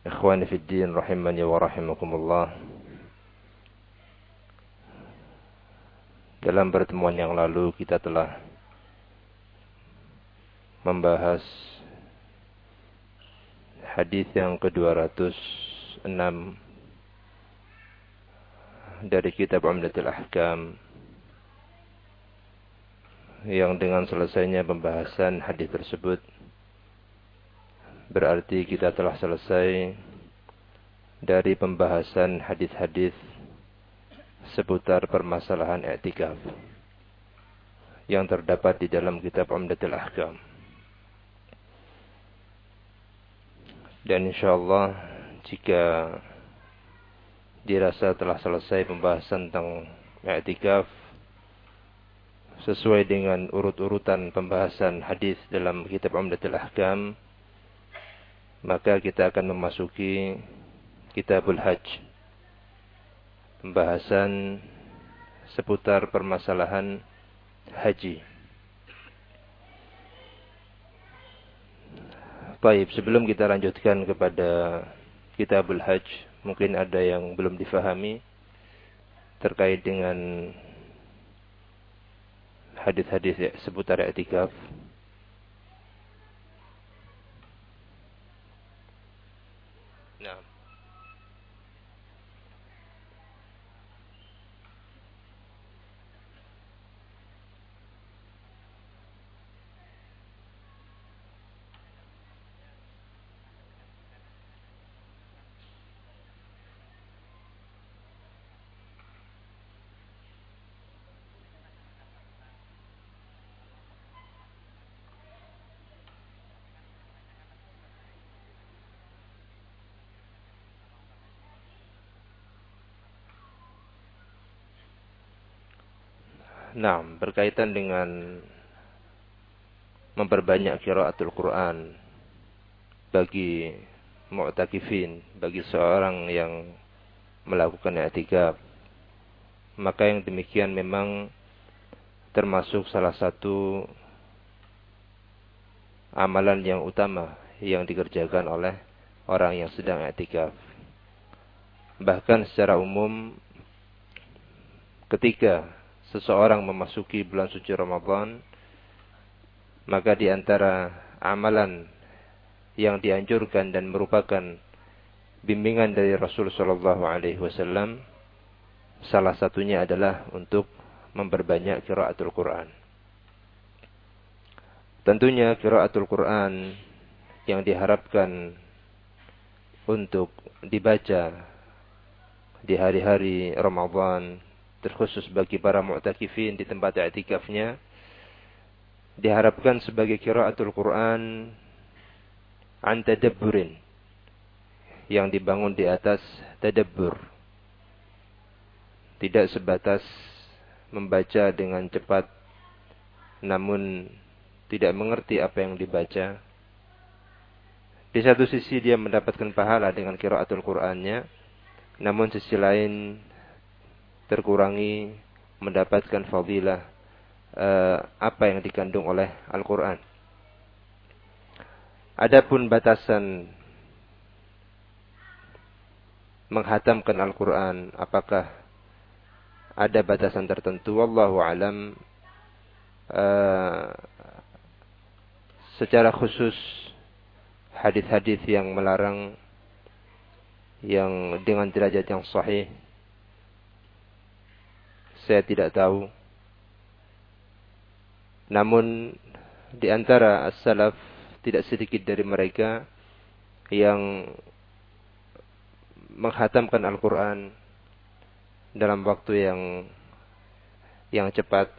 Ikhwani fi din rahimani wa rahimakumullah. Dalam pertemuan yang lalu kita telah membahas hadis yang ke-206 dari kitab Umdatul Ahkam yang dengan selesainya pembahasan hadis tersebut Berarti kita telah selesai dari pembahasan hadis-hadis seputar permasalahan i'tikaf yang terdapat di dalam kitab Umdatul Ahkam. Dan insyaallah jika dirasa telah selesai pembahasan tentang i'tikaf sesuai dengan urut-urutan pembahasan hadis dalam kitab Umdatul Ahkam, maka kita akan memasuki Kitabul Hajj. Pembahasan seputar permasalahan haji. Baik, sebelum kita lanjutkan kepada Kitabul Hajj, mungkin ada yang belum difahami terkait dengan hadis-hadis seputar etikaf. Nah, berkaitan dengan memperbanyak kiraatul Quran bagi mu'takifin, bagi seorang yang melakukan i'tikaf. Maka yang demikian memang termasuk salah satu amalan yang utama yang dikerjakan oleh orang yang sedang i'tikaf. Bahkan secara umum ketika seseorang memasuki bulan suci Ramadan, maka di antara amalan yang dianjurkan dan merupakan bimbingan dari Rasul Shallallahu Alaihi Wasallam, salah satunya adalah untuk memperbanyak kiraatul Quran. Tentunya kiraatul Quran yang diharapkan untuk dibaca di hari-hari Ramadan terkhusus bagi para mu'takifin di tempat i'tikafnya diharapkan sebagai kiraatul Quran an yang dibangun di atas tadabbur. Tidak sebatas membaca dengan cepat namun tidak mengerti apa yang dibaca. Di satu sisi dia mendapatkan pahala dengan kiraatul Qur'annya namun sisi lain terkurangi mendapatkan fadilah uh, apa yang dikandung oleh Al-Quran. Adapun batasan menghatamkan Al-Quran, apakah ada batasan tertentu? Wallahu alam. Uh, secara khusus hadis-hadis yang melarang yang dengan derajat yang sahih saya tidak tahu. Namun di antara as-salaf tidak sedikit dari mereka yang menghatamkan Al-Quran dalam waktu yang yang cepat.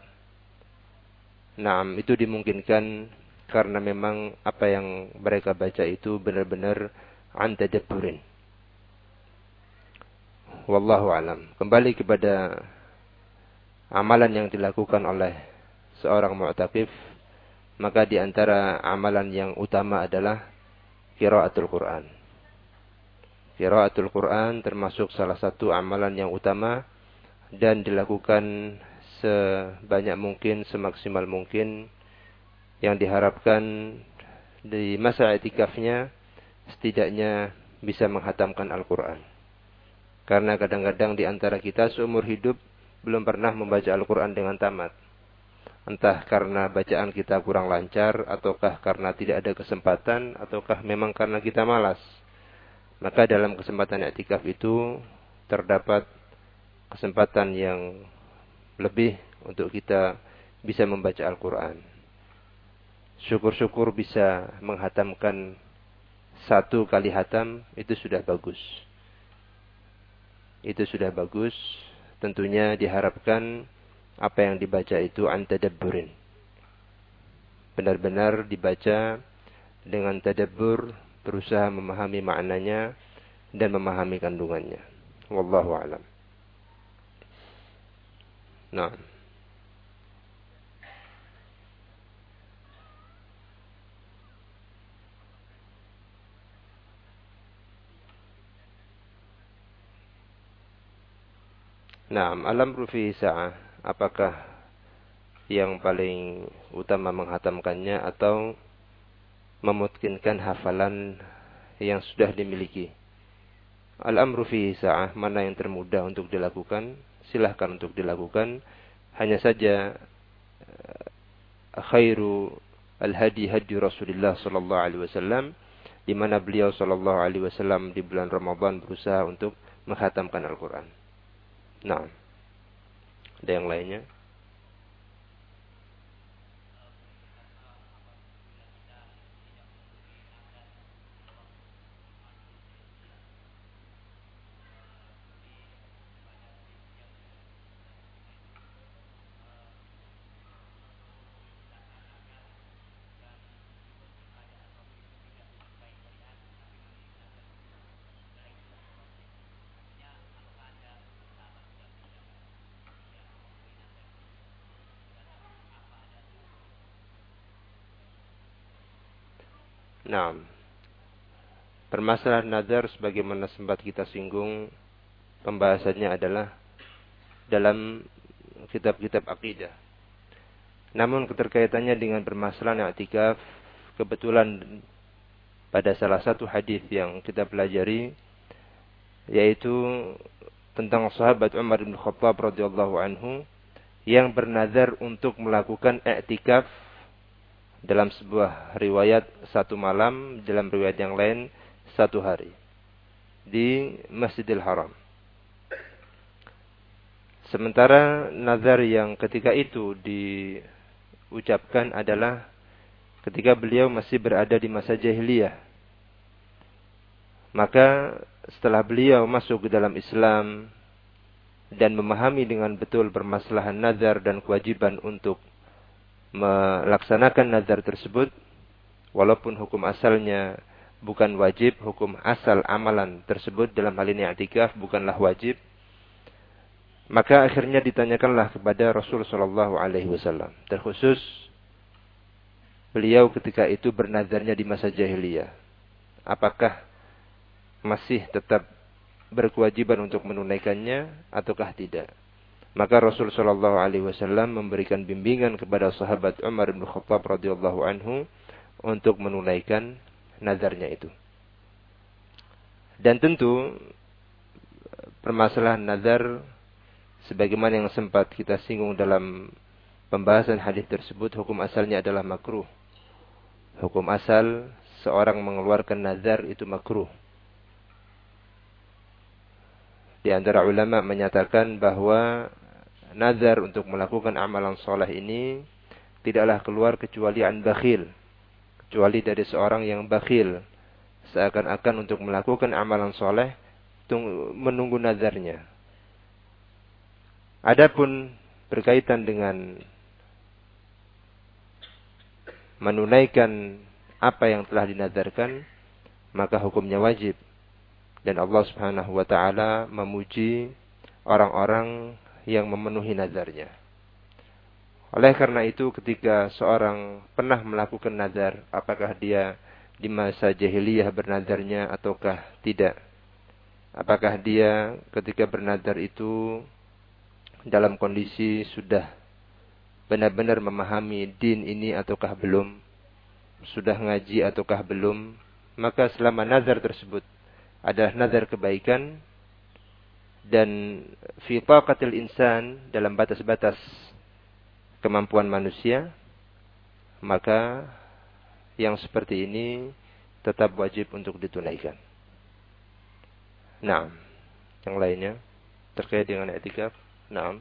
Nah, itu dimungkinkan karena memang apa yang mereka baca itu benar-benar antadaburin. Wallahu alam. Kembali kepada amalan yang dilakukan oleh seorang mu'takif, maka di antara amalan yang utama adalah qiraatul Quran. Qiraatul Quran termasuk salah satu amalan yang utama dan dilakukan sebanyak mungkin, semaksimal mungkin yang diharapkan di masa etikafnya setidaknya bisa menghatamkan Al-Quran. Karena kadang-kadang di antara kita seumur hidup belum pernah membaca Al-Quran dengan tamat. Entah karena bacaan kita kurang lancar, ataukah karena tidak ada kesempatan, ataukah memang karena kita malas. Maka dalam kesempatan etikaf itu terdapat kesempatan yang lebih untuk kita bisa membaca Al-Quran. Syukur-syukur bisa menghatamkan satu kali hatam, itu sudah bagus. Itu sudah bagus tentunya diharapkan apa yang dibaca itu antadabburin. Benar-benar dibaca dengan tadabbur, berusaha memahami maknanya dan memahami kandungannya. Wallahu alam. Nah. Nah, alam rufi sa'ah, apakah yang paling utama menghatamkannya atau memutkinkan hafalan yang sudah dimiliki? Al-amru sa'ah, mana yang termudah untuk dilakukan? Silahkan untuk dilakukan. Hanya saja eh, khairu al-hadi hadi Rasulullah sallallahu alaihi wasallam di mana beliau sallallahu alaihi wasallam di bulan Ramadan berusaha untuk menghatamkan Al-Qur'an. Nah, ada yang lainnya? Nah, permasalahan nazar sebagaimana sempat kita singgung pembahasannya adalah dalam kitab-kitab akidah. Namun keterkaitannya dengan permasalahan i'tikaf kebetulan pada salah satu hadis yang kita pelajari yaitu tentang sahabat Umar bin Khattab radhiyallahu anhu yang bernazar untuk melakukan i'tikaf dalam sebuah riwayat satu malam, dalam riwayat yang lain satu hari di Masjidil Haram. Sementara nazar yang ketika itu diucapkan adalah ketika beliau masih berada di masa jahiliyah. Maka setelah beliau masuk ke dalam Islam dan memahami dengan betul permasalahan nazar dan kewajiban untuk melaksanakan nazar tersebut walaupun hukum asalnya bukan wajib, hukum asal amalan tersebut dalam hal ini i'tikaf bukanlah wajib. Maka akhirnya ditanyakanlah kepada Rasul sallallahu alaihi wasallam. Terkhusus beliau ketika itu bernazarnya di masa jahiliyah. Apakah masih tetap berkewajiban untuk menunaikannya ataukah tidak? Maka Rasul Shallallahu Alaihi Wasallam memberikan bimbingan kepada sahabat Umar bin Khattab radhiyallahu anhu untuk menunaikan nazarnya itu. Dan tentu permasalahan nazar sebagaimana yang sempat kita singgung dalam pembahasan hadis tersebut hukum asalnya adalah makruh. Hukum asal seorang mengeluarkan nazar itu makruh. Di antara ulama menyatakan bahwa nazar untuk melakukan amalan soleh ini tidaklah keluar kecuali an bakhil. Kecuali dari seorang yang bakhil. Seakan-akan untuk melakukan amalan soleh menunggu nazarnya. Adapun berkaitan dengan menunaikan apa yang telah dinazarkan, maka hukumnya wajib. Dan Allah Subhanahu wa taala memuji orang-orang yang memenuhi nazarnya. Oleh karena itu ketika seorang pernah melakukan nazar, apakah dia di masa jahiliyah bernazarnya ataukah tidak? Apakah dia ketika bernazar itu dalam kondisi sudah benar-benar memahami din ini ataukah belum? Sudah ngaji ataukah belum? Maka selama nazar tersebut adalah nazar kebaikan dan fi taqatil insan dalam batas-batas kemampuan manusia, maka yang seperti ini tetap wajib untuk ditunaikan. Nah, yang lainnya terkait dengan etikaf, nah.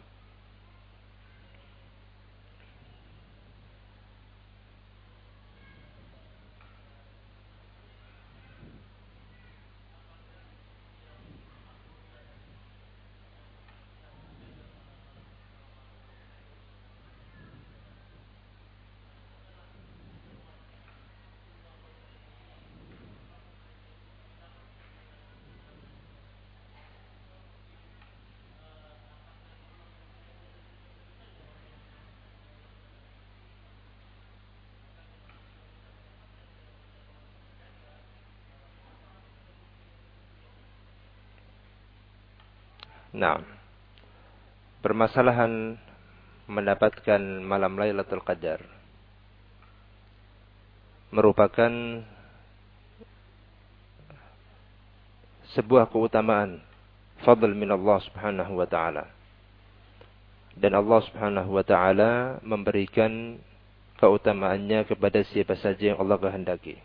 Nah, permasalahan mendapatkan malam Lailatul Qadar merupakan sebuah keutamaan fadl min Allah Subhanahu wa taala. Dan Allah Subhanahu wa taala memberikan keutamaannya kepada siapa saja yang Allah kehendaki.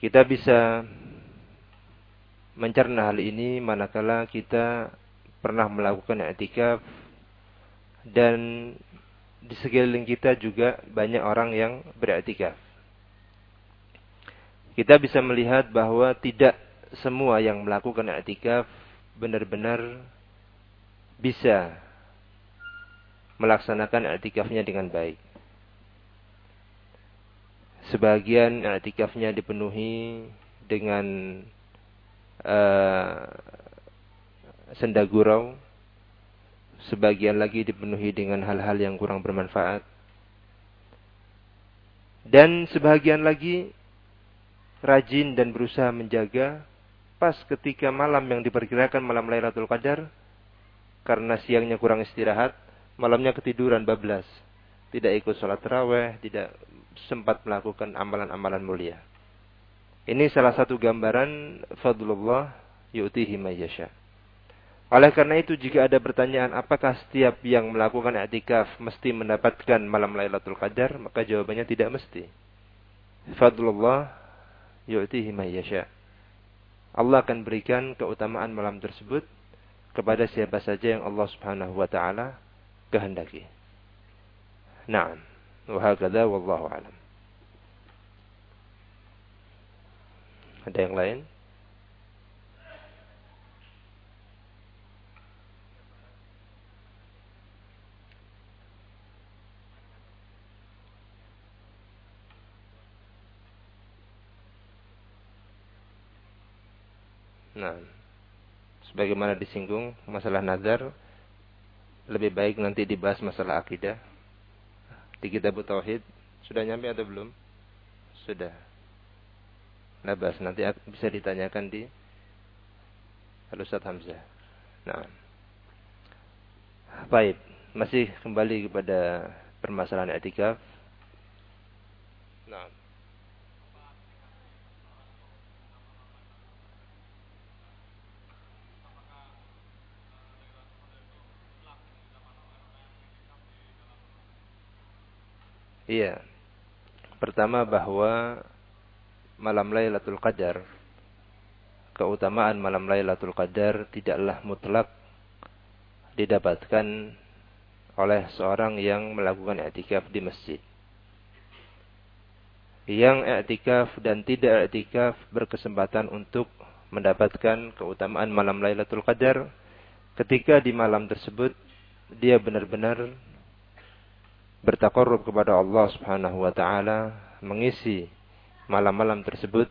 Kita bisa mencerna hal ini manakala kita pernah melakukan i'tikaf dan di sekeliling kita juga banyak orang yang beriktikaf. Kita bisa melihat bahwa tidak semua yang melakukan i'tikaf benar-benar bisa melaksanakan i'tikafnya dengan baik. Sebagian i'tikafnya dipenuhi dengan uh, senda gurau, sebagian lagi dipenuhi dengan hal-hal yang kurang bermanfaat, dan sebagian lagi rajin dan berusaha menjaga pas ketika malam yang diperkirakan malam Lailatul Qadar karena siangnya kurang istirahat, malamnya ketiduran bablas, tidak ikut sholat terawih, tidak sempat melakukan amalan-amalan mulia. Ini salah satu gambaran fadlullah yu'tihi mayyasha. Oleh karena itu jika ada pertanyaan apakah setiap yang melakukan i'tikaf mesti mendapatkan malam Lailatul Qadar, maka jawabannya tidak mesti. Fadlullah yu'tihi mayyasha. Allah akan berikan keutamaan malam tersebut kepada siapa saja yang Allah Subhanahu wa taala kehendaki. Naam. Wa hakadha wallahu alam. Ada yang lain? Nah, sebagaimana disinggung masalah nazar, lebih baik nanti dibahas masalah akidah. Di kitab Tauhid sudah nyampe atau belum? Sudah. Nabas nanti bisa ditanyakan di Al-Ustaz Hamzah. Nah. Baik, masih kembali kepada permasalahan etikaf. Nah. Iya. Pertama bahwa malam Lailatul Qadar, keutamaan malam Lailatul Qadar tidaklah mutlak didapatkan oleh seorang yang melakukan i'tikaf di masjid. Yang i'tikaf dan tidak i'tikaf berkesempatan untuk mendapatkan keutamaan malam Lailatul Qadar ketika di malam tersebut dia benar-benar bertakarrub kepada Allah Subhanahu wa taala, mengisi malam-malam tersebut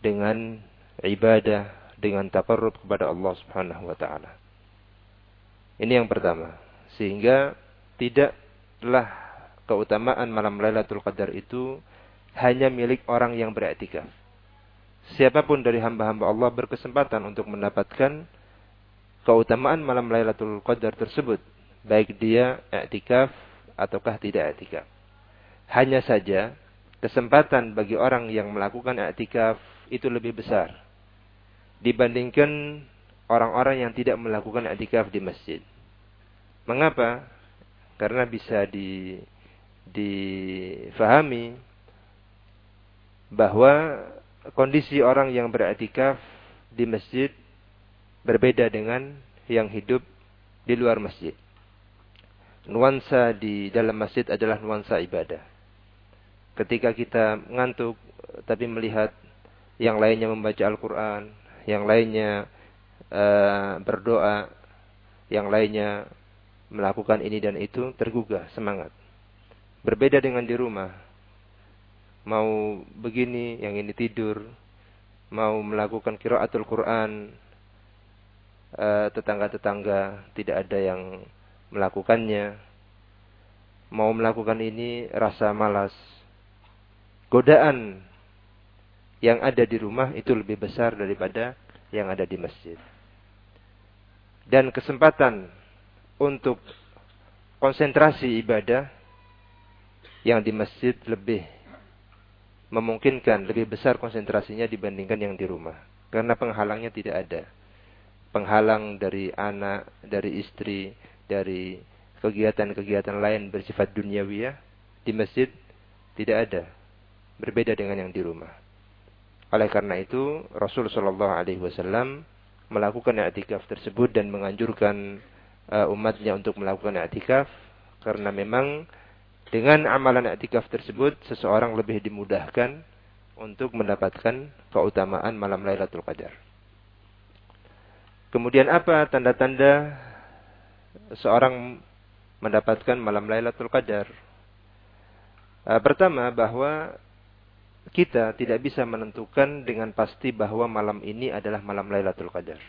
dengan ibadah dengan takarrub kepada Allah Subhanahu wa taala. Ini yang pertama. Sehingga tidaklah keutamaan malam Lailatul Qadar itu hanya milik orang yang beriktikaf. Siapa pun dari hamba-hamba Allah berkesempatan untuk mendapatkan keutamaan malam Lailatul Qadar tersebut, baik dia iktikaf ataukah tidak iktikaf. Hanya saja kesempatan bagi orang yang melakukan iktikaf itu lebih besar dibandingkan orang-orang yang tidak melakukan iktikaf di masjid. Mengapa? Karena bisa di difahami bahwa kondisi orang yang beriktikaf di masjid berbeda dengan yang hidup di luar masjid. Nuansa di dalam masjid adalah nuansa ibadah. Ketika kita ngantuk tapi melihat yang lainnya membaca Al-Quran, yang lainnya uh, berdoa, yang lainnya melakukan ini dan itu, tergugah semangat. Berbeda dengan di rumah. Mau begini, yang ini tidur. Mau melakukan kiraatul Quran. Eh, tetangga-tetangga tidak ada yang melakukannya. Mau melakukan ini rasa malas. Godaan yang ada di rumah itu lebih besar daripada yang ada di masjid. Dan kesempatan untuk konsentrasi ibadah yang di masjid lebih memungkinkan lebih besar konsentrasinya dibandingkan yang di rumah. Karena penghalangnya tidak ada. Penghalang dari anak, dari istri, dari kegiatan-kegiatan lain bersifat duniawi ya di masjid tidak ada. Berbeda dengan yang di rumah. Oleh karena itu, Rasul Shallallahu Alaihi Wasallam melakukan i'tikaf tersebut dan menganjurkan uh, umatnya untuk melakukan i'tikaf karena memang dengan amalan i'tikaf tersebut seseorang lebih dimudahkan untuk mendapatkan keutamaan malam Lailatul Qadar. Kemudian apa tanda-tanda seorang mendapatkan malam Lailatul Qadar? Uh, pertama bahwa kita tidak bisa menentukan dengan pasti bahwa malam ini adalah malam Lailatul Qadar.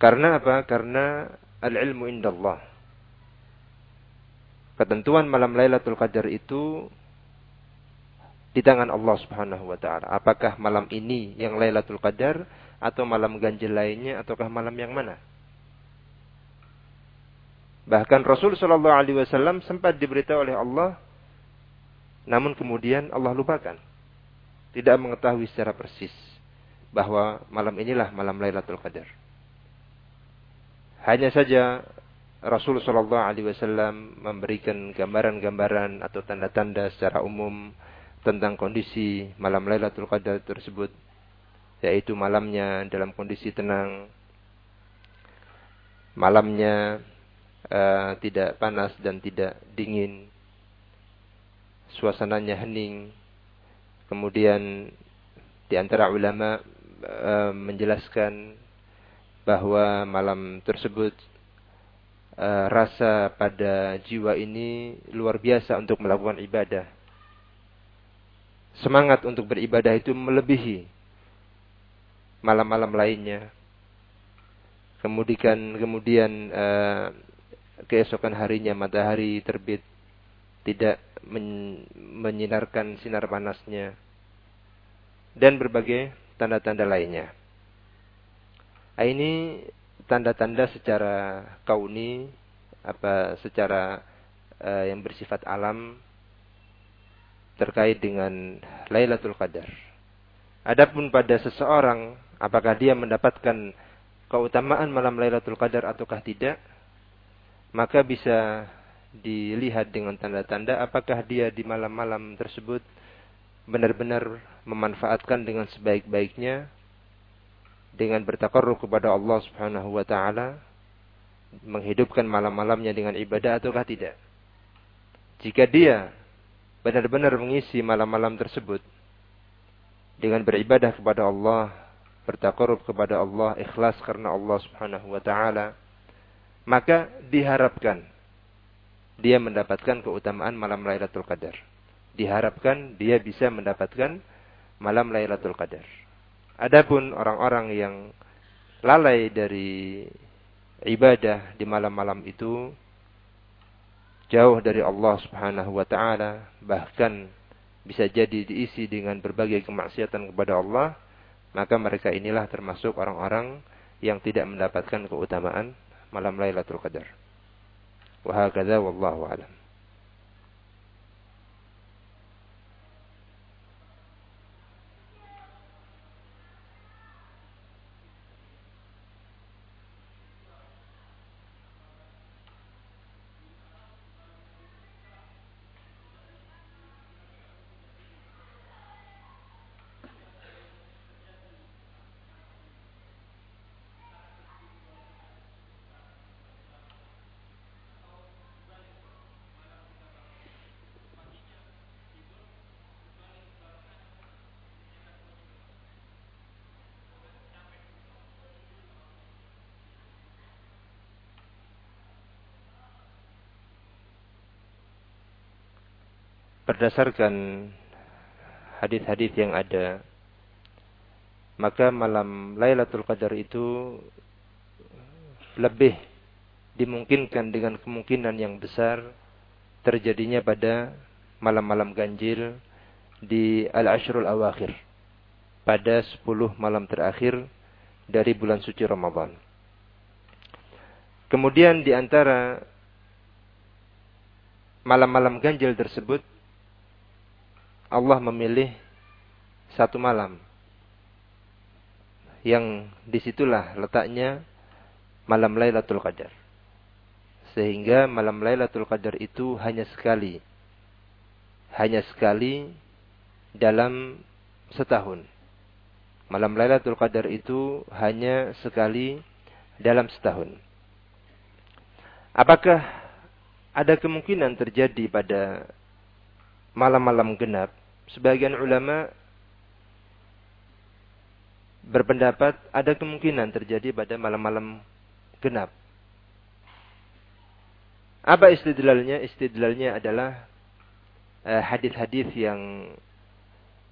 Karena apa? Karena al-ilmu indallah. Ketentuan malam Lailatul Qadar itu di tangan Allah Subhanahu wa taala. Apakah malam ini yang Lailatul Qadar atau malam ganjil lainnya ataukah malam yang mana? Bahkan Rasul Shallallahu Alaihi Wasallam sempat diberitahu oleh Allah, namun kemudian Allah lupakan, tidak mengetahui secara persis bahwa malam inilah malam Lailatul Qadar. Hanya saja Rasul Shallallahu Alaihi Wasallam memberikan gambaran-gambaran atau tanda-tanda secara umum tentang kondisi malam Lailatul Qadar tersebut, yaitu malamnya dalam kondisi tenang, malamnya uh, tidak panas dan tidak dingin. Suasananya hening. Kemudian di antara ulama uh, menjelaskan bahwa malam tersebut uh, rasa pada jiwa ini luar biasa untuk melakukan ibadah. Semangat untuk beribadah itu melebihi malam-malam lainnya. Kemudian kemudian keesokan harinya matahari terbit tidak men menyinarkan sinar panasnya dan berbagai tanda-tanda lainnya. Nah, ini tanda-tanda secara kauni apa secara uh, yang bersifat alam terkait dengan Lailatul Qadar. Adapun pada seseorang apakah dia mendapatkan keutamaan malam Lailatul Qadar ataukah tidak, maka bisa dilihat dengan tanda-tanda apakah dia di malam-malam tersebut benar-benar memanfaatkan dengan sebaik-baiknya dengan bertakarruf kepada Allah Subhanahu wa taala menghidupkan malam-malamnya dengan ibadah ataukah tidak. Jika dia benar-benar mengisi malam-malam tersebut dengan beribadah kepada Allah bertakarruf kepada Allah ikhlas karena Allah Subhanahu wa taala maka diharapkan dia mendapatkan keutamaan malam Lailatul Qadar. diharapkan dia bisa mendapatkan malam Lailatul Qadar. Adapun orang-orang yang lalai dari ibadah di malam-malam itu jauh dari Allah Subhanahu wa taala, bahkan bisa jadi diisi dengan berbagai kemaksiatan kepada Allah, maka mereka inilah termasuk orang-orang yang tidak mendapatkan keutamaan malam Lailatul Qadar. Wa hakadha wallahu alam. Berdasarkan hadis-hadis yang ada maka malam Lailatul Qadar itu lebih dimungkinkan dengan kemungkinan yang besar terjadinya pada malam-malam ganjil di Al-Ashrul Awakhir pada 10 malam terakhir dari bulan suci Ramadan. Kemudian di antara malam-malam ganjil tersebut Allah memilih satu malam yang di situlah letaknya malam Lailatul Qadar. Sehingga malam Lailatul Qadar itu hanya sekali. Hanya sekali dalam setahun. Malam Lailatul Qadar itu hanya sekali dalam setahun. Apakah ada kemungkinan terjadi pada malam-malam genap sebagian ulama berpendapat ada kemungkinan terjadi pada malam-malam genap. Apa istidlalnya? Istidlalnya adalah eh, hadis-hadis uh, yang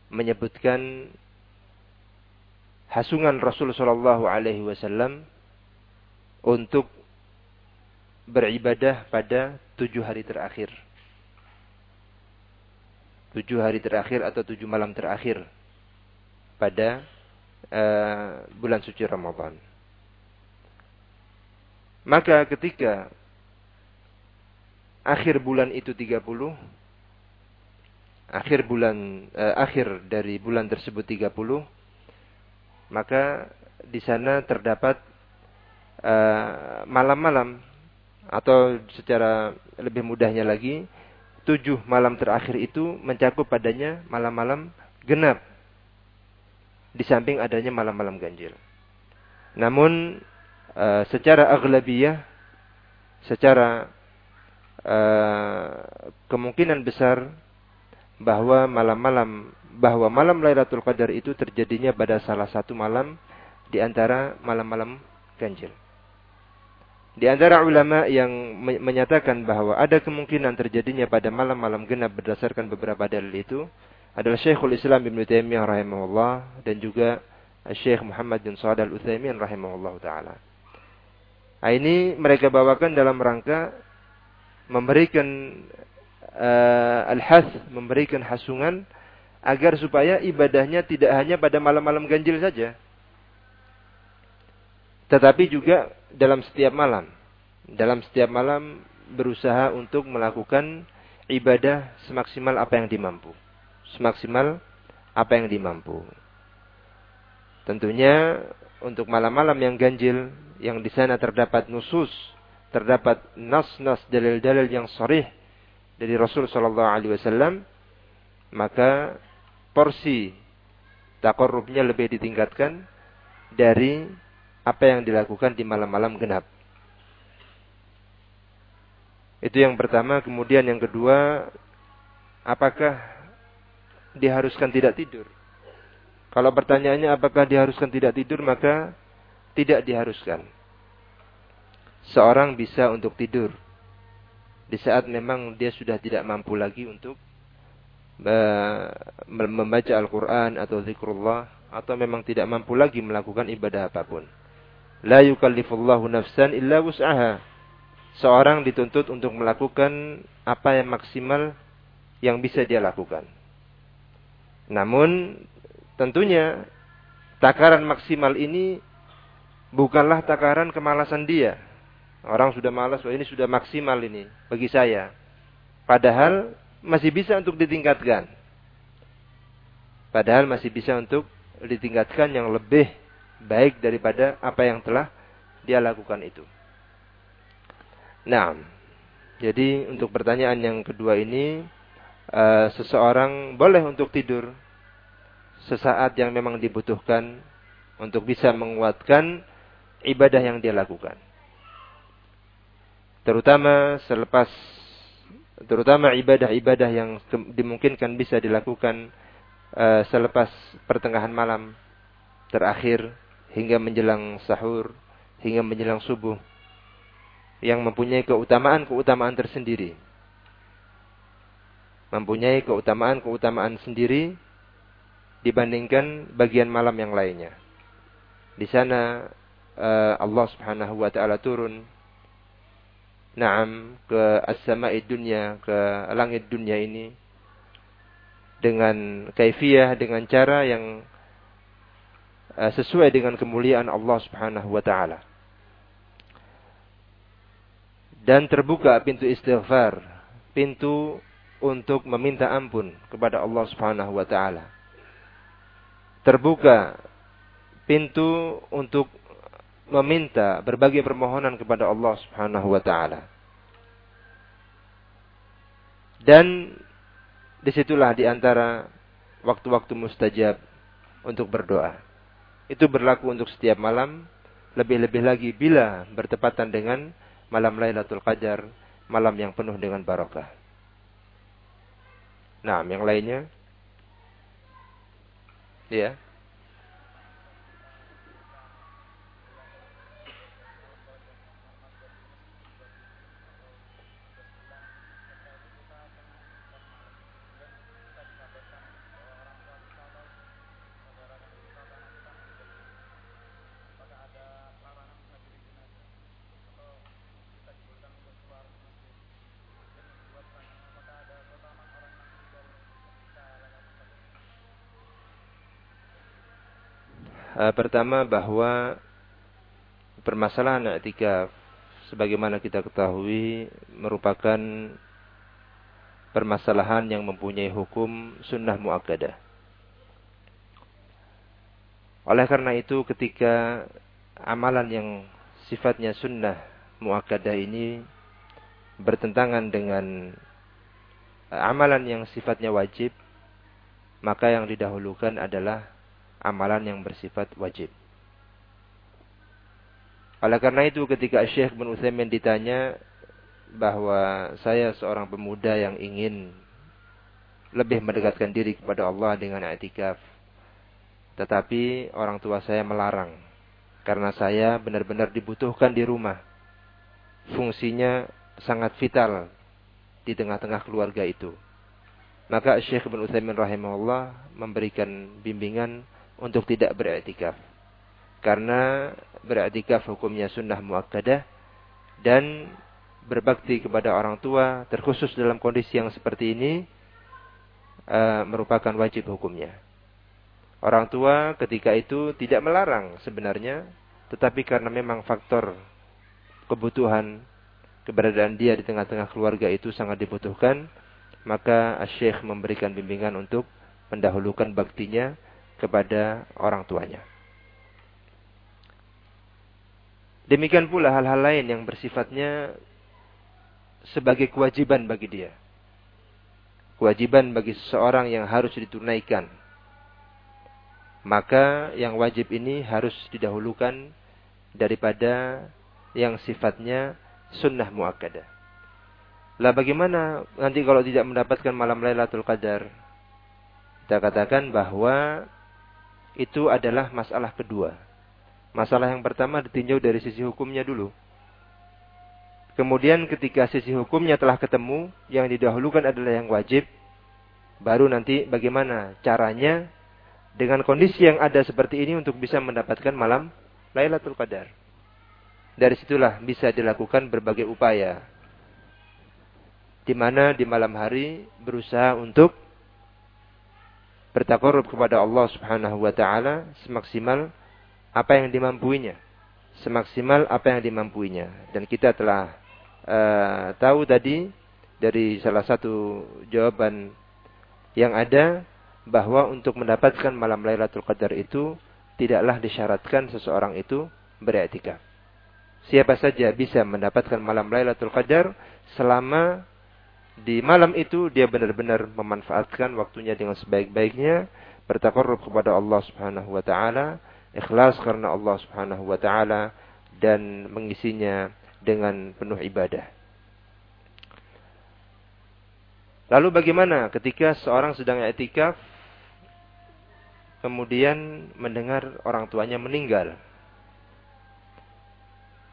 menyebutkan hasungan Rasul Shallallahu Alaihi Wasallam untuk beribadah pada tujuh hari terakhir tujuh hari terakhir atau tujuh malam terakhir pada uh, bulan suci Ramadan. Maka ketika akhir bulan itu 30 akhir bulan uh, akhir dari bulan tersebut 30 maka di sana terdapat eh, malam-malam uh, atau secara lebih mudahnya lagi tujuh malam terakhir itu mencakup padanya malam-malam genap. Di samping adanya malam-malam ganjil. Namun uh, secara aghlabiyah, secara uh, kemungkinan besar bahwa malam-malam bahwa malam Lailatul Qadar itu terjadinya pada salah satu malam di antara malam-malam ganjil. Di antara ulama yang menyatakan bahwa ada kemungkinan terjadinya pada malam-malam genap berdasarkan beberapa dalil itu adalah Syekhul Islam Ibn Taimiyah rahimahullah dan juga Syekh Muhammad bin Shalih Al-Utsaimin rahimahullah taala. Nah, ini mereka bawakan dalam rangka memberikan uh, al-has, memberikan hasungan agar supaya ibadahnya tidak hanya pada malam-malam ganjil saja, tetapi juga dalam setiap malam. Dalam setiap malam berusaha untuk melakukan ibadah semaksimal apa yang dimampu. Semaksimal apa yang dimampu. Tentunya untuk malam-malam yang ganjil, yang di sana terdapat nusus, terdapat nas-nas dalil-dalil yang sharih dari Rasul Shallallahu Alaihi Wasallam, maka porsi takorubnya lebih ditingkatkan dari apa yang dilakukan di malam-malam genap. Itu yang pertama, kemudian yang kedua, apakah diharuskan tidak tidur? Kalau pertanyaannya apakah diharuskan tidak tidur, maka tidak diharuskan. Seorang bisa untuk tidur di saat memang dia sudah tidak mampu lagi untuk membaca Al-Quran atau zikrullah atau memang tidak mampu lagi melakukan ibadah apa pun. La yukallifullahu nafsan illa wus'aha. Seorang dituntut untuk melakukan apa yang maksimal yang bisa dia lakukan. Namun tentunya takaran maksimal ini bukanlah takaran kemalasan dia. Orang sudah malas, ini sudah maksimal ini bagi saya. Padahal masih bisa untuk ditingkatkan. Padahal masih bisa untuk ditingkatkan yang lebih baik daripada apa yang telah dia lakukan itu. Nah, jadi untuk pertanyaan yang kedua ini, uh, seseorang boleh untuk tidur sesaat yang memang dibutuhkan untuk bisa menguatkan ibadah yang dia lakukan. Terutama selepas terutama ibadah-ibadah yang dimungkinkan bisa dilakukan uh, selepas pertengahan malam terakhir hingga menjelang sahur hingga menjelang subuh yang mempunyai keutamaan-keutamaan tersendiri. Mempunyai keutamaan-keutamaan sendiri dibandingkan bagian malam yang lainnya. Di sana uh, Allah Subhanahu wa taala turun Naam ke as-sama'i ke langit dunia ini dengan kaifiyah dengan cara yang sesuai dengan kemuliaan Allah Subhanahu wa taala. Dan terbuka pintu istighfar, pintu untuk meminta ampun kepada Allah Subhanahu wa taala. Terbuka pintu untuk meminta berbagai permohonan kepada Allah Subhanahu wa taala. Dan di situlah di antara waktu-waktu mustajab untuk berdoa. Itu berlaku untuk setiap malam, lebih-lebih lagi bila bertepatan dengan malam Lailatul Qadar, malam yang penuh dengan barokah. Nah, yang lainnya? Ya. Uh, pertama bahwa permasalahan etika sebagaimana kita ketahui merupakan permasalahan yang mempunyai hukum sunnah muakkadah. Oleh karena itu ketika amalan yang sifatnya sunnah muakkadah ini bertentangan dengan amalan yang sifatnya wajib, maka yang didahulukan adalah amalan yang bersifat wajib. Oleh karena itu ketika Syekh bin Utsaimin ditanya bahwa saya seorang pemuda yang ingin lebih mendekatkan diri kepada Allah dengan i'tikaf. Tetapi orang tua saya melarang karena saya benar-benar dibutuhkan di rumah. Fungsinya sangat vital di tengah-tengah keluarga itu. Maka Syekh bin Utsaimin rahimahullah memberikan bimbingan untuk tidak beriktikaf. Karena beriktikaf hukumnya sunnah muakkadah dan berbakti kepada orang tua terkhusus dalam kondisi yang seperti ini uh, merupakan wajib hukumnya. Orang tua ketika itu tidak melarang sebenarnya, tetapi karena memang faktor kebutuhan keberadaan dia di tengah-tengah keluarga itu sangat dibutuhkan, maka Syekh memberikan bimbingan untuk mendahulukan baktinya kepada orang tuanya. Demikian pula hal-hal lain yang bersifatnya sebagai kewajiban bagi dia. Kewajiban bagi seseorang yang harus ditunaikan. Maka yang wajib ini harus didahulukan daripada yang sifatnya sunnah muakkadah. Lah bagaimana nanti kalau tidak mendapatkan malam Lailatul Qadar? Kita katakan bahwa itu adalah masalah kedua. Masalah yang pertama ditinjau dari sisi hukumnya dulu. Kemudian ketika sisi hukumnya telah ketemu, yang didahulukan adalah yang wajib, Baru nanti bagaimana caranya dengan kondisi yang ada seperti ini untuk bisa mendapatkan malam Lailatul Qadar. Dari situlah bisa dilakukan berbagai upaya. Di mana di malam hari berusaha untuk bertakarub kepada Allah Subhanahu wa taala semaksimal apa yang dimampuinya. Semaksimal apa yang dimampuinya. Dan kita telah uh, tahu tadi dari salah satu jawaban yang ada bahwa untuk mendapatkan malam Lailatul Qadar itu tidaklah disyaratkan seseorang itu beriktikaf. Siapa saja bisa mendapatkan malam Lailatul Qadar selama di malam itu dia benar-benar memanfaatkan waktunya dengan sebaik-baiknya, bertakarrub kepada Allah Subhanahu wa taala, ikhlas karena Allah Subhanahu wa taala dan mengisinya dengan penuh ibadah. Lalu bagaimana ketika seorang sedang etikaf kemudian mendengar orang tuanya meninggal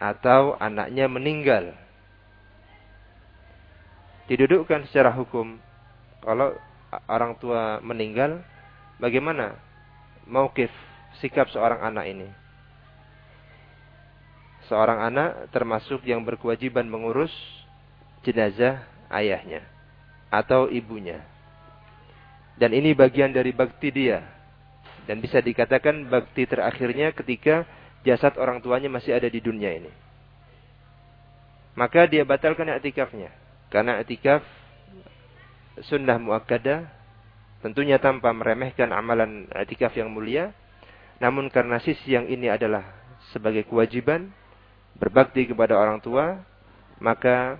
atau anaknya meninggal? Didudukkan secara hukum. Kalau orang tua meninggal, bagaimana maukif sikap seorang anak ini? Seorang anak termasuk yang berkewajiban mengurus jenazah ayahnya atau ibunya. Dan ini bagian dari bakti dia. Dan bisa dikatakan bakti terakhirnya ketika jasad orang tuanya masih ada di dunia ini. Maka dia batalkan etikafnya. Karena etikaf sunnah muakkadah tentunya tanpa meremehkan amalan etikaf yang mulia. Namun karena sisi yang ini adalah sebagai kewajiban berbakti kepada orang tua, maka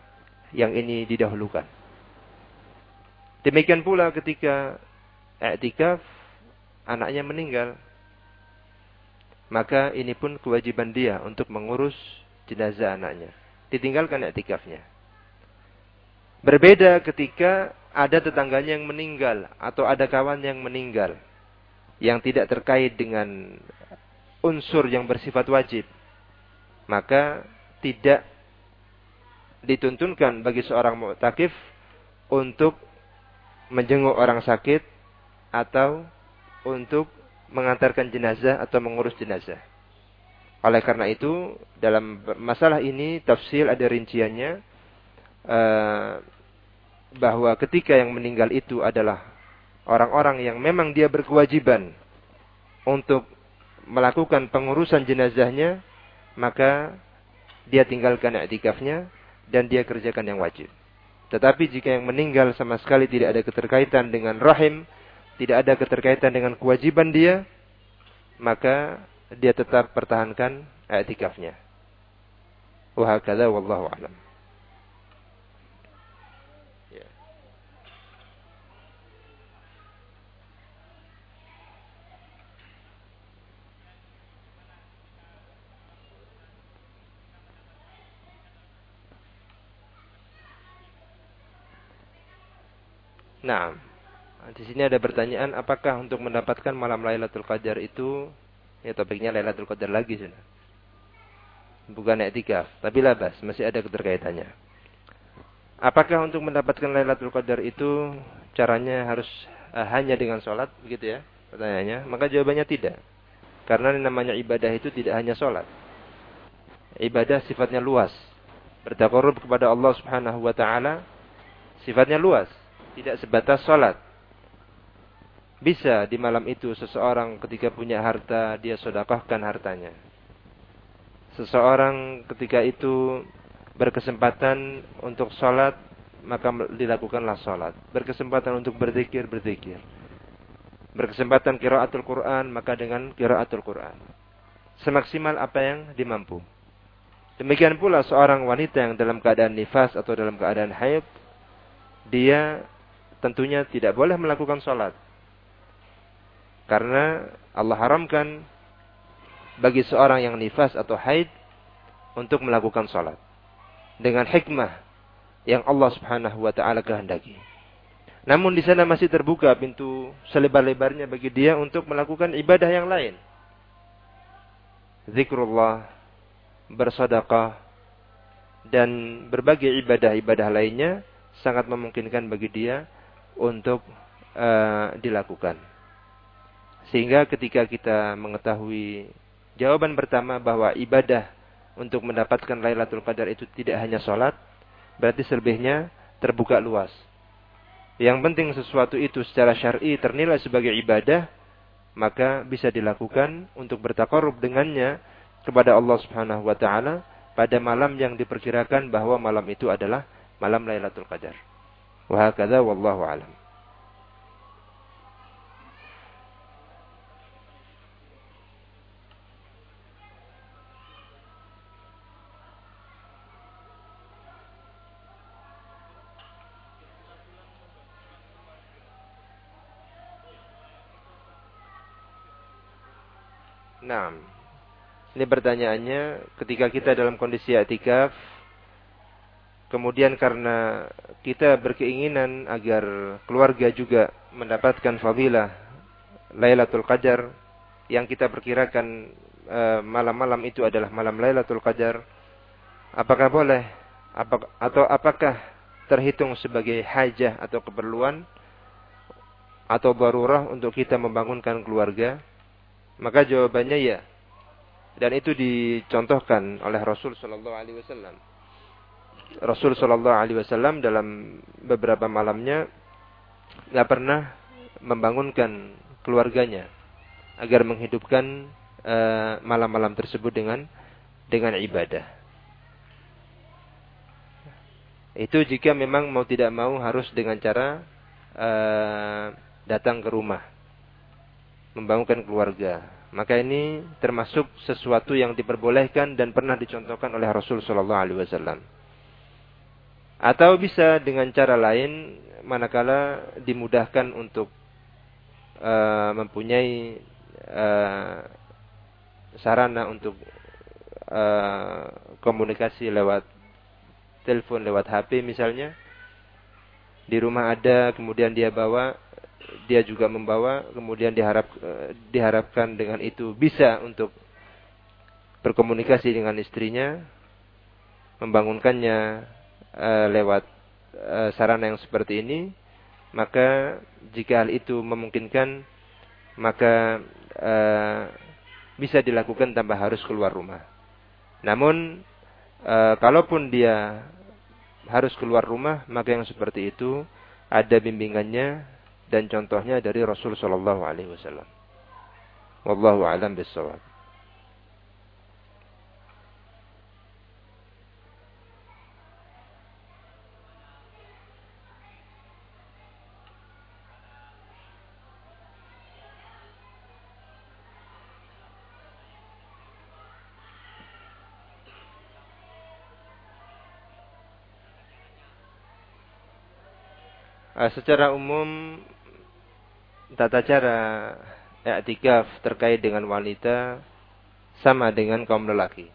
yang ini didahulukan. Demikian pula ketika i'tikaf anaknya meninggal. Maka ini pun kewajiban dia untuk mengurus jenazah anaknya. Ditinggalkan i'tikafnya. Berbeda ketika ada tetangganya yang meninggal atau ada kawan yang meninggal yang tidak terkait dengan unsur yang bersifat wajib. Maka tidak dituntunkan bagi seorang mu'takif untuk menjenguk orang sakit atau untuk mengantarkan jenazah atau mengurus jenazah. Oleh karena itu, dalam masalah ini tafsir ada rinciannya uh, bahwa ketika yang meninggal itu adalah orang-orang yang memang dia berkewajiban untuk melakukan pengurusan jenazahnya, maka dia tinggalkan i'tikafnya dan dia kerjakan yang wajib. Tetapi jika yang meninggal sama sekali tidak ada keterkaitan dengan rahim, tidak ada keterkaitan dengan kewajiban dia, maka dia tetap pertahankan i'tikafnya. Wahakadha wallahu a'lam. Nah, di sini ada pertanyaan, apakah untuk mendapatkan malam Lailatul Qadar itu, ya topiknya Lailatul Qadar lagi sudah. Bukan etika, tapi labas, masih ada keterkaitannya. Apakah untuk mendapatkan Lailatul Qadar itu caranya harus uh, hanya dengan sholat, begitu ya? Pertanyaannya, maka jawabannya tidak. Karena namanya ibadah itu tidak hanya sholat. Ibadah sifatnya luas. Bertakarub kepada Allah Subhanahu wa taala sifatnya luas tidak sebatas sholat. Bisa di malam itu seseorang ketika punya harta, dia sodakahkan hartanya. Seseorang ketika itu berkesempatan untuk sholat, maka dilakukanlah sholat. Berkesempatan untuk berzikir, berzikir. Berkesempatan kiraatul Quran, maka dengan kiraatul Quran. Semaksimal apa yang dimampu. Demikian pula seorang wanita yang dalam keadaan nifas atau dalam keadaan haid, dia tentunya tidak boleh melakukan sholat. Karena Allah haramkan bagi seorang yang nifas atau haid untuk melakukan sholat. Dengan hikmah yang Allah subhanahu wa ta'ala kehendaki. Namun di sana masih terbuka pintu selebar-lebarnya bagi dia untuk melakukan ibadah yang lain. Zikrullah, bersedekah, dan berbagai ibadah-ibadah lainnya sangat memungkinkan bagi dia untuk uh, dilakukan. Sehingga ketika kita mengetahui jawaban pertama bahwa ibadah untuk mendapatkan Lailatul Qadar itu tidak hanya sholat, berarti selebihnya terbuka luas. Yang penting sesuatu itu secara syar'i ternilai sebagai ibadah, maka bisa dilakukan untuk bertakarub dengannya kepada Allah Subhanahu wa taala pada malam yang diperkirakan bahwa malam itu adalah malam Lailatul Qadar. Hakadha wallahu alam. Nah, ini pertanyaannya ketika kita dalam kondisi i'tikaf kemudian karena kita berkeinginan agar keluarga juga mendapatkan fadilah Lailatul Qadar yang kita perkirakan eh, malam-malam itu adalah malam Lailatul Qadar apakah boleh atau apakah terhitung sebagai hajah atau keperluan atau barurah untuk kita membangunkan keluarga maka jawabannya ya. Dan itu dicontohkan oleh Rasul Shallallahu Alaihi Wasallam. Rasul Shallallahu Alaihi Wasallam dalam beberapa malamnya nggak pernah membangunkan keluarganya agar menghidupkan eh, malam-malam uh, tersebut dengan dengan ibadah. Itu jika memang mau tidak mau harus dengan cara uh, datang ke rumah membangunkan keluarga. Maka ini termasuk sesuatu yang diperbolehkan dan pernah dicontohkan oleh Rasul Shallallahu Alaihi Wasallam. Atau bisa dengan cara lain, manakala dimudahkan untuk uh, mempunyai uh, sarana untuk uh, komunikasi lewat telepon, lewat HP misalnya. Di rumah ada, kemudian dia bawa dia juga membawa kemudian diharap eh, diharapkan dengan itu bisa untuk berkomunikasi dengan istrinya membangunkannya uh, lewat uh, sarana yang seperti ini maka jika hal itu memungkinkan maka uh, bisa dilakukan tanpa harus keluar rumah namun kalaupun dia harus keluar rumah maka yang seperti itu ada bimbingannya dan contohnya dari Rasul Shallallahu Alaihi Wasallam. Wallahu a'lam bishawab. Uh, secara umum tata cara i'tikaf terkait dengan wanita sama dengan kaum lelaki.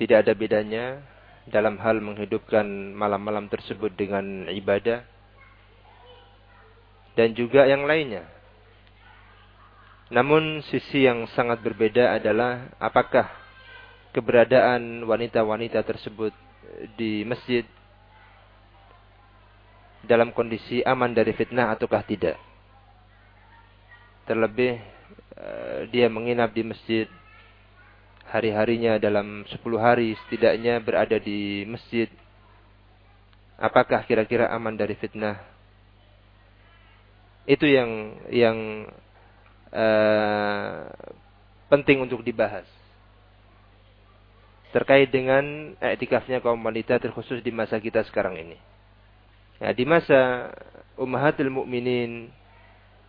Tidak ada bedanya dalam hal menghidupkan malam-malam tersebut dengan ibadah dan juga yang lainnya. Namun sisi yang sangat berbeda adalah apakah keberadaan wanita-wanita tersebut di masjid dalam kondisi aman dari fitnah ataukah tidak. Terlebih eh, dia menginap di masjid hari-harinya dalam 10 hari setidaknya berada di masjid. Apakah kira-kira aman dari fitnah? Itu yang yang uh, penting untuk dibahas terkait dengan etikafnya kaum wanita terkhusus di masa kita sekarang ini. Ya, di masa ummahatul mukminin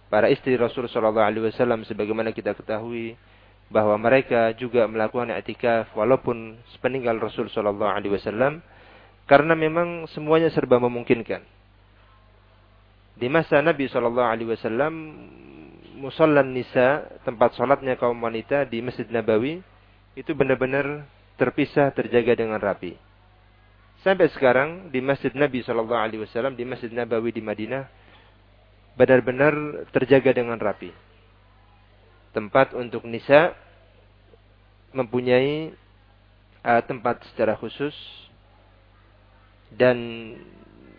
para istri Rasul sallallahu alaihi wasallam sebagaimana kita ketahui bahwa mereka juga melakukan i'tikaf walaupun sepeninggal Rasul sallallahu alaihi wasallam karena memang semuanya serba memungkinkan. Di masa Nabi sallallahu alaihi wasallam musallan nisa tempat salatnya kaum wanita di Masjid Nabawi itu benar-benar terpisah terjaga dengan rapi. Sampai sekarang di Masjid Nabi Shallallahu Alaihi Wasallam di Masjid Nabawi di Madinah benar-benar terjaga dengan rapi. Tempat untuk nisa mempunyai uh, tempat secara khusus dan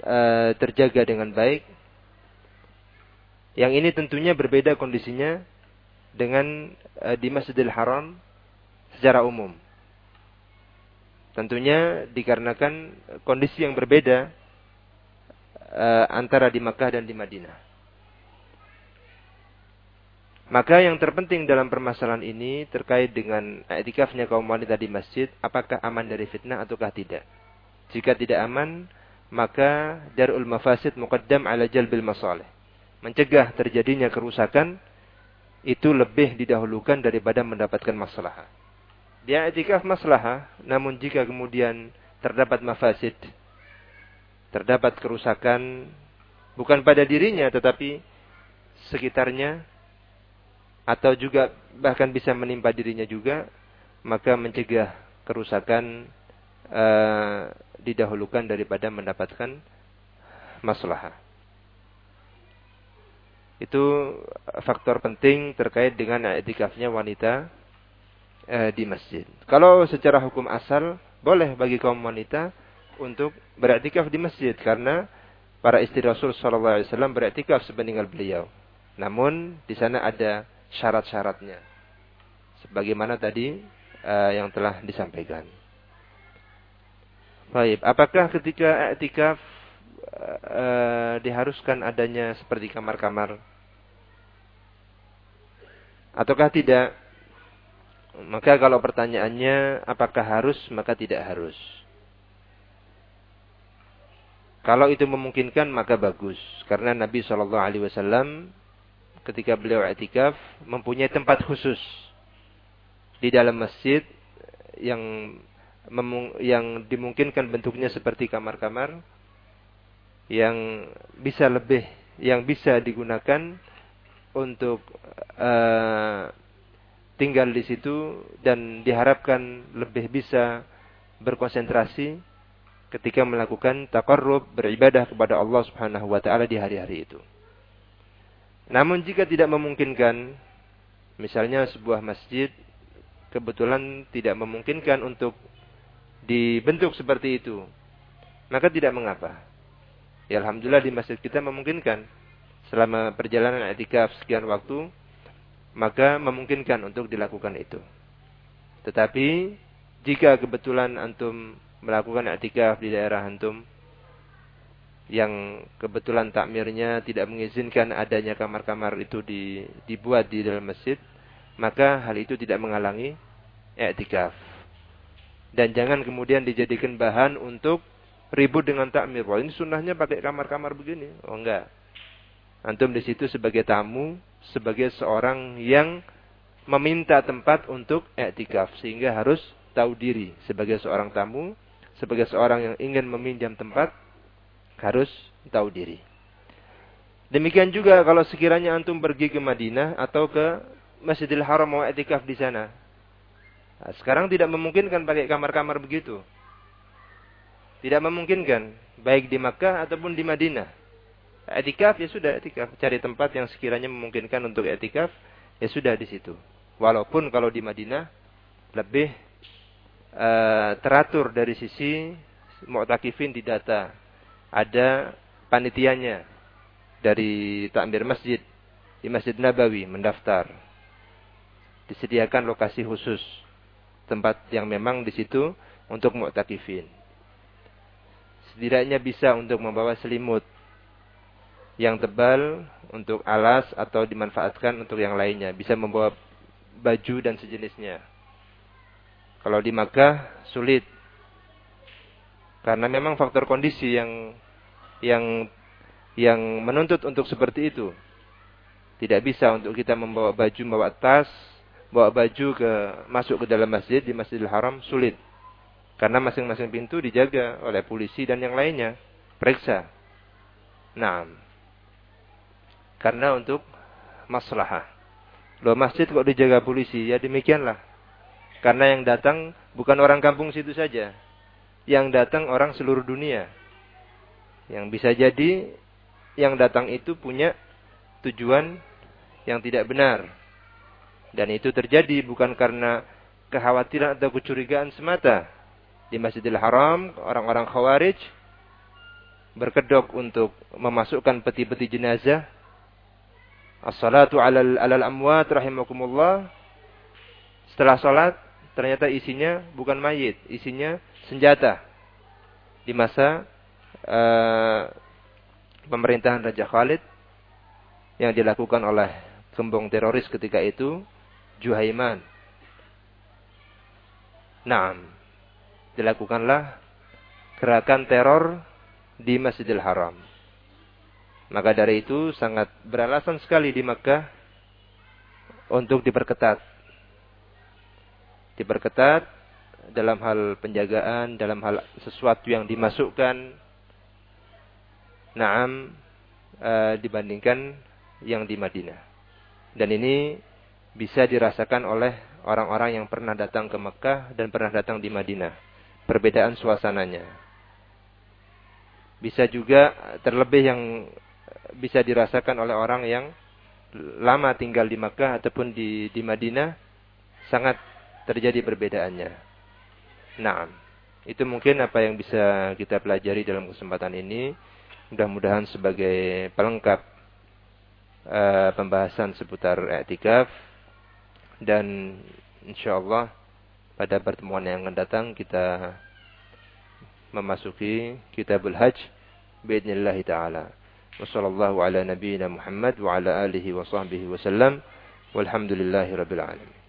uh, terjaga dengan baik. Yang ini tentunya berbeda kondisinya dengan uh, di Masjidil Haram secara umum. Tentunya dikarenakan kondisi yang berbeda uh, antara di Makkah dan di Madinah. Maka yang terpenting dalam permasalahan ini terkait dengan etikafnya kaum wanita di masjid, apakah aman dari fitnah ataukah tidak. Jika tidak aman, maka darul mafasid muqaddam ala jalbil masalih. Mencegah terjadinya kerusakan itu lebih didahulukan daripada mendapatkan masalah. Dia etikaf masalah, namun jika kemudian terdapat mafasid, terdapat kerusakan bukan pada dirinya tetapi sekitarnya atau juga bahkan bisa menimpa dirinya juga, maka mencegah kerusakan uh, didahulukan daripada mendapatkan masalah. Itu faktor penting terkait dengan etikafnya wanita uh, di masjid. Kalau secara hukum asal boleh bagi kaum wanita untuk beriktikaf di masjid karena para istri Rasul Shallallahu Alaihi Wasallam beliau. Namun di sana ada syarat-syaratnya. Sebagaimana tadi uh, yang telah disampaikan. Baik, apakah ketika etikaf uh, diharuskan adanya seperti kamar-kamar ataukah tidak? Maka kalau pertanyaannya apakah harus maka tidak harus. Kalau itu memungkinkan maka bagus karena Nabi Wasallam ketika beliau etikaf mempunyai tempat khusus di dalam masjid yang yang dimungkinkan bentuknya seperti kamar-kamar yang bisa lebih yang bisa digunakan untuk uh, tinggal di situ dan diharapkan lebih bisa berkonsentrasi ketika melakukan takarrub beribadah kepada Allah Subhanahu wa taala di hari-hari itu. Namun jika tidak memungkinkan, misalnya sebuah masjid kebetulan tidak memungkinkan untuk dibentuk seperti itu, maka tidak mengapa. Ya Alhamdulillah di masjid kita memungkinkan selama perjalanan etikaf sekian waktu, maka memungkinkan untuk dilakukan itu. Tetapi jika kebetulan antum melakukan etikaf di daerah antum yang kebetulan takmirnya tidak mengizinkan adanya kamar-kamar itu di, dibuat di dalam masjid, maka hal itu tidak menghalangi i'tikaf. Dan jangan kemudian dijadikan bahan untuk ribut dengan takmir. Wah ini sunnahnya pakai kamar-kamar begini. Oh enggak. Antum di situ sebagai tamu, sebagai seorang yang meminta tempat untuk i'tikaf. Sehingga harus tahu diri sebagai seorang tamu, sebagai seorang yang ingin meminjam tempat, harus tahu diri. Demikian juga kalau sekiranya antum pergi ke Madinah atau ke Masjidil Haram mau etikaf di sana. Nah, sekarang tidak memungkinkan pakai kamar-kamar begitu. Tidak memungkinkan, baik di Makkah ataupun di Madinah. Etikaf ya sudah etikaf, cari tempat yang sekiranya memungkinkan untuk etikaf, ya sudah di situ. Walaupun kalau di Madinah lebih uh, teratur dari sisi mu'takifin di data ada panitianya dari takmir masjid di Masjid Nabawi mendaftar. Disediakan lokasi khusus tempat yang memang di situ untuk mu'takifin. Setidaknya bisa untuk membawa selimut yang tebal untuk alas atau dimanfaatkan untuk yang lainnya. Bisa membawa baju dan sejenisnya. Kalau di Makkah sulit karena memang faktor kondisi yang yang yang menuntut untuk seperti itu. Tidak bisa untuk kita membawa baju, membawa tas, bawa baju ke masuk ke dalam masjid di Masjidil Haram sulit. Karena masing-masing pintu dijaga oleh polisi dan yang lainnya. Periksa. Nah. Karena untuk maslahah. Loh masjid kok dijaga polisi? Ya demikianlah. Karena yang datang bukan orang kampung situ saja yang datang orang seluruh dunia. Yang bisa jadi yang datang itu punya tujuan yang tidak benar. Dan itu terjadi bukan karena kekhawatiran atau kecurigaan semata. Di Masjidil Haram, orang-orang Khawarij berkedok untuk memasukkan peti-peti jenazah. As-salatu alal, alal amwat rahimakumullah. Setelah salat, ternyata isinya bukan mayit, isinya senjata. Di masa uh, pemerintahan Raja Khalid yang dilakukan oleh gembong teroris ketika itu, Juhaiman. Naam. Dilakukanlah gerakan teror di Masjidil Haram. Maka dari itu sangat beralasan sekali di Makkah untuk diperketat. Diperketat dalam hal penjagaan, dalam hal sesuatu yang dimasukkan. Naam e, dibandingkan yang di Madinah. Dan ini bisa dirasakan oleh orang-orang yang pernah datang ke Mekah dan pernah datang di Madinah. Perbedaan suasananya. Bisa juga terlebih yang bisa dirasakan oleh orang yang lama tinggal di Makkah ataupun di di Madinah sangat terjadi perbedaannya. Nah, itu mungkin apa yang bisa kita pelajari dalam kesempatan ini. Mudah-mudahan sebagai pelengkap uh, pembahasan seputar etikaf dan insyaallah pada pertemuan yang akan datang kita memasuki kitabul hajj taala. Wassallallahu ala nabiyyina Muhammad wa ala alihi wa sahbihi wasallam. Walhamdulillahi rabbil alamin.